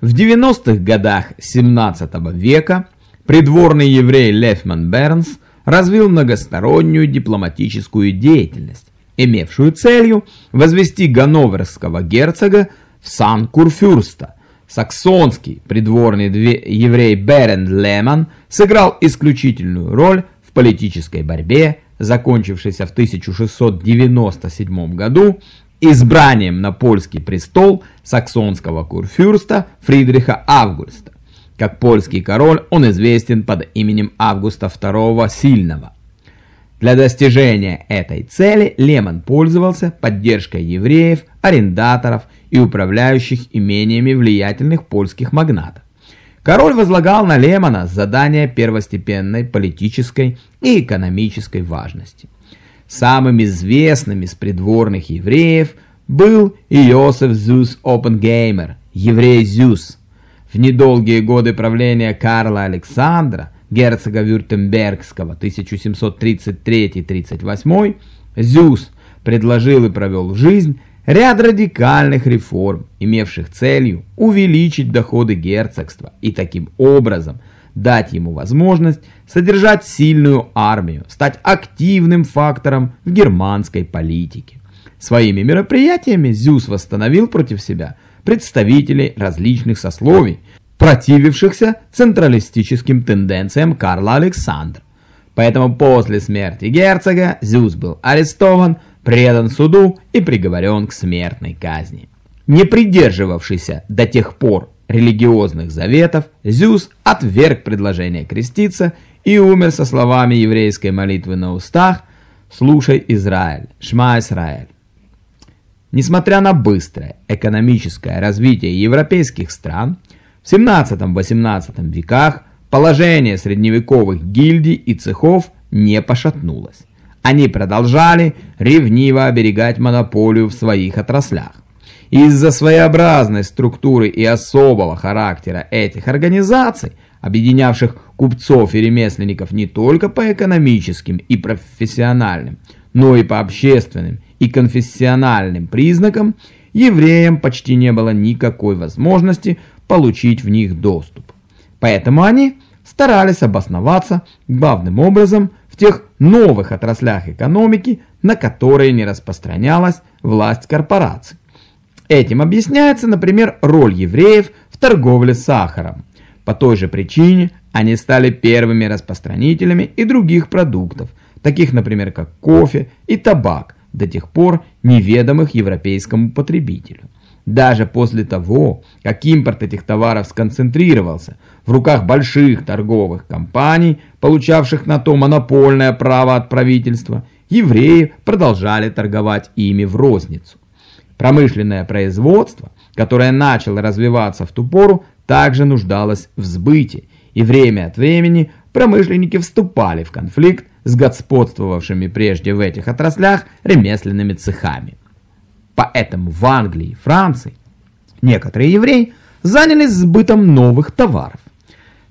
В 90-х годах 17 века придворный еврей Лефман Бернс развил многостороннюю дипломатическую деятельность, имевшую целью возвести ганноверского герцога в сан Курфюрста. Саксонский придворный еврей Берен Леман сыграл исключительную роль в политической борьбе, закончившейся в 1697 году избранием на польский престол саксонского курфюрста Фридриха Августа. Как польский король он известен под именем Августа II Сильного. Для достижения этой цели Лемон пользовался поддержкой евреев, арендаторов и управляющих имениями влиятельных польских магнатов. Король возлагал на Лемона задания первостепенной политической и экономической важности. Самым известным из придворных евреев был Иосиф Зюс Опенгеймер, еврей Зюс. В недолгие годы правления Карла Александра, герцога Вюртембергского 1733-38, Зюс предложил и провел в жизнь ряд радикальных реформ, имевших целью увеличить доходы герцогства и таким образом – дать ему возможность содержать сильную армию, стать активным фактором в германской политике. Своими мероприятиями Зюс восстановил против себя представителей различных сословий, противившихся централистическим тенденциям Карла Александра. Поэтому после смерти герцога Зюс был арестован, предан суду и приговорен к смертной казни. Не придерживавшийся до тех пор религиозных заветов, Зюс отверг предложение креститься и умер со словами еврейской молитвы на устах «Слушай, Израиль, Шма Израиль». Несмотря на быстрое экономическое развитие европейских стран, в 17-18 веках положение средневековых гильдий и цехов не пошатнулось. Они продолжали ревниво оберегать монополию в своих отраслях. Из-за своеобразной структуры и особого характера этих организаций, объединявших купцов и ремесленников не только по экономическим и профессиональным, но и по общественным и конфессиональным признакам, евреям почти не было никакой возможности получить в них доступ. Поэтому они старались обосноваться главным образом в тех новых отраслях экономики, на которые не распространялась власть корпораций. Этим объясняется, например, роль евреев в торговле сахаром. По той же причине они стали первыми распространителями и других продуктов, таких, например, как кофе и табак, до тех пор неведомых европейскому потребителю. Даже после того, как импорт этих товаров сконцентрировался в руках больших торговых компаний, получавших на то монопольное право от правительства, евреи продолжали торговать ими в розницу. Промышленное производство, которое начало развиваться в ту пору, также нуждалось в сбыте, и время от времени промышленники вступали в конфликт с господствовавшими прежде в этих отраслях ремесленными цехами. Поэтому в Англии и Франции некоторые евреи занялись сбытом новых товаров.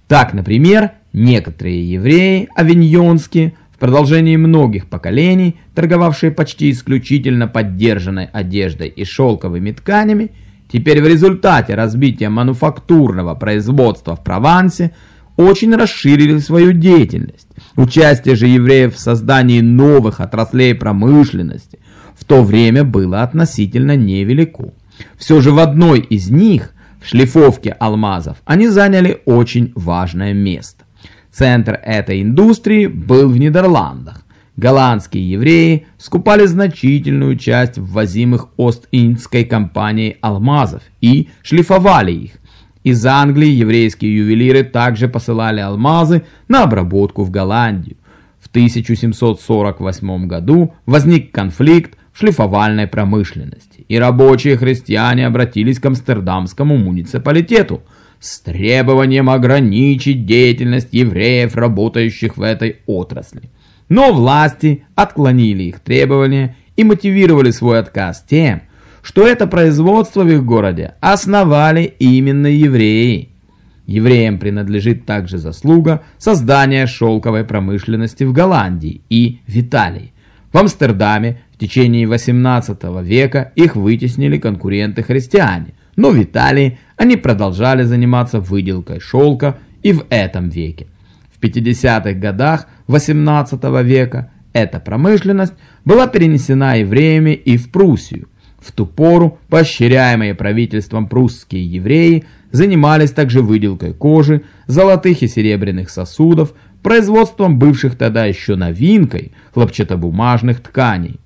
Так, например, некоторые евреи авиньонские – в продолжении многих поколений, торговавшие почти исключительно поддержанной одеждой и шелковыми тканями, теперь в результате разбития мануфактурного производства в Провансе очень расширили свою деятельность. Участие же евреев в создании новых отраслей промышленности в то время было относительно невелико. Все же в одной из них, в шлифовке алмазов, они заняли очень важное место. Центр этой индустрии был в Нидерландах. Голландские евреи скупали значительную часть ввозимых Ост-Индской компанией алмазов и шлифовали их. Из Англии еврейские ювелиры также посылали алмазы на обработку в Голландию. В 1748 году возник конфликт в шлифовальной промышленности, и рабочие христиане обратились к амстердамскому муниципалитету – с требованием ограничить деятельность евреев, работающих в этой отрасли. Но власти отклонили их требования и мотивировали свой отказ тем, что это производство в их городе основали именно евреи. Евреям принадлежит также заслуга создания шелковой промышленности в Голландии и в Италии. В Амстердаме в течение 18 века их вытеснили конкуренты-христиане – но в Италии они продолжали заниматься выделкой шелка и в этом веке. В 50-х годах 18 века эта промышленность была перенесена евреями и в Пруссию. В ту пору поощряемые правительством прусские евреи занимались также выделкой кожи, золотых и серебряных сосудов, производством бывших тогда еще новинкой хлопчатобумажных тканей.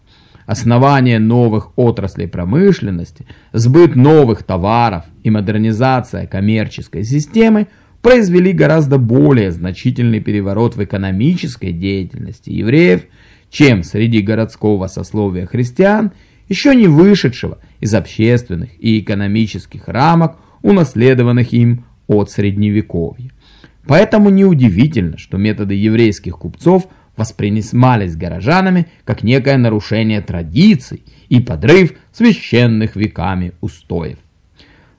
Основание новых отраслей промышленности, сбыт новых товаров и модернизация коммерческой системы произвели гораздо более значительный переворот в экономической деятельности евреев, чем среди городского сословия христиан, еще не вышедшего из общественных и экономических рамок, унаследованных им от Средневековья. Поэтому неудивительно, что методы еврейских купцов воспринимались горожанами как некое нарушение традиций и подрыв священных веками устоев.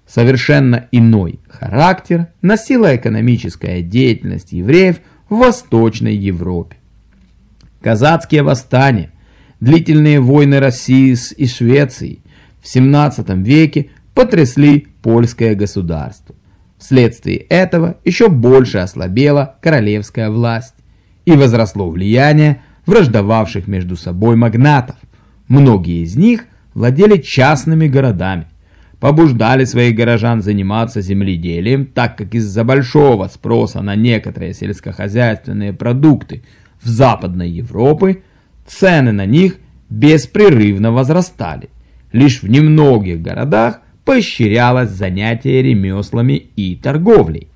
Совершенно иной характер носила экономическая деятельность евреев в Восточной Европе. Казацкие восстания, длительные войны России и Швеции в 17 веке потрясли польское государство. Вследствие этого еще больше ослабела королевская власть и возросло влияние враждовавших между собой магнатов. Многие из них владели частными городами, побуждали своих горожан заниматься земледелием, так как из-за большого спроса на некоторые сельскохозяйственные продукты в Западной Европе цены на них беспрерывно возрастали. Лишь в немногих городах поощрялось занятие ремеслами и торговлей.